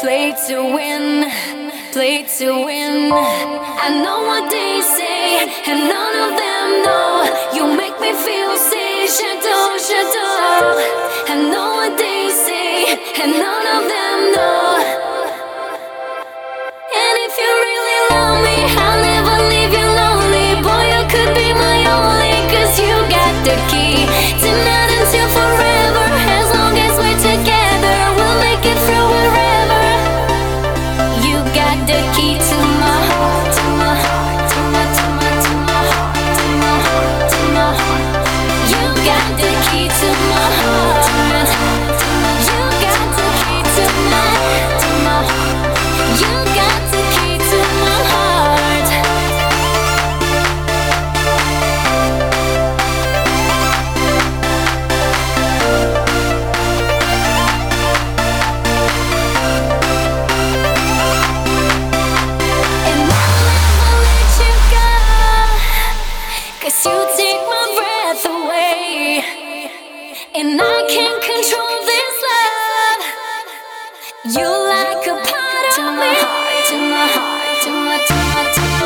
play to win, play to win. I know what they say, and none of them know. You make me feel safe, shadow, shadow. I know what they And I can't control this love. You like a part of me. To my heart, to my heart, to my, to my, to my.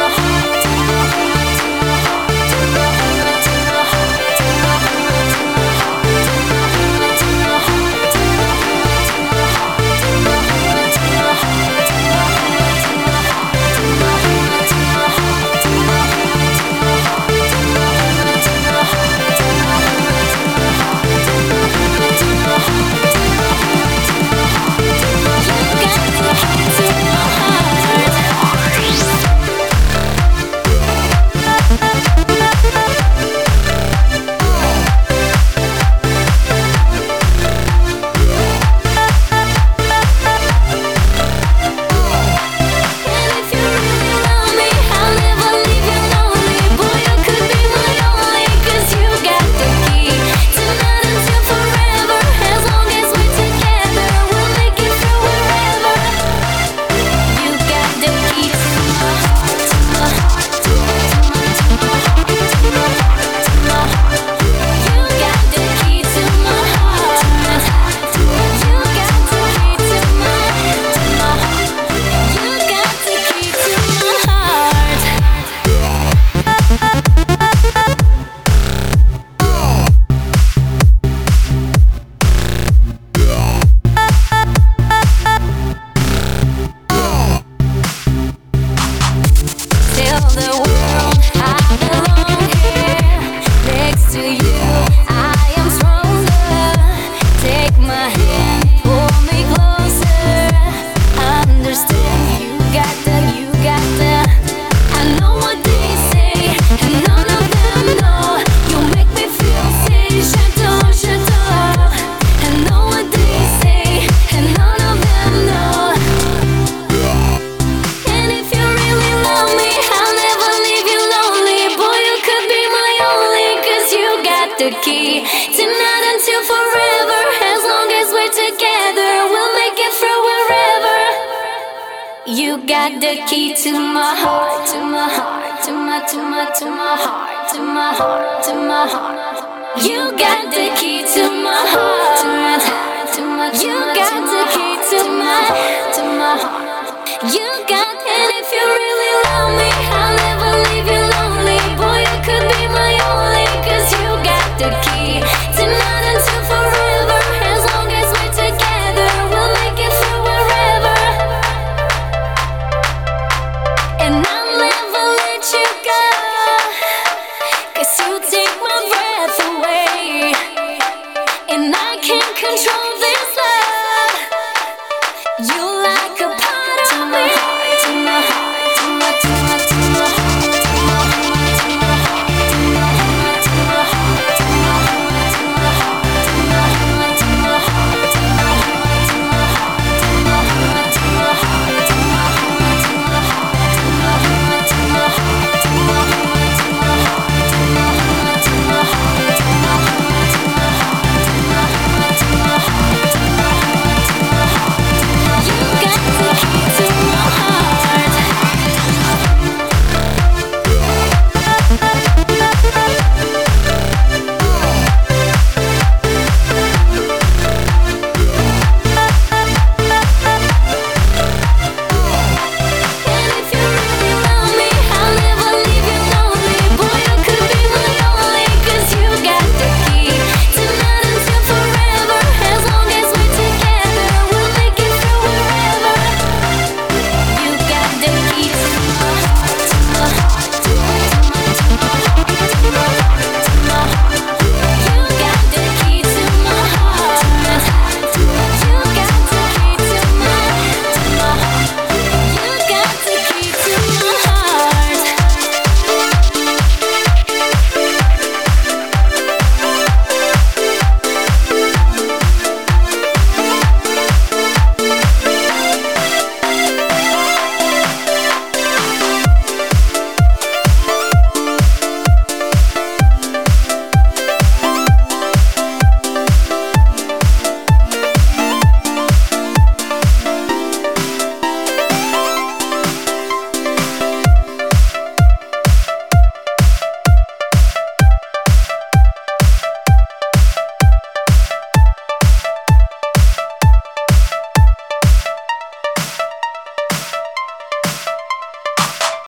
You got the key to my heart, to my heart, to my, to my, to my heart, to my heart, to my heart. You got the key to my heart, to my, to my, to my. You got the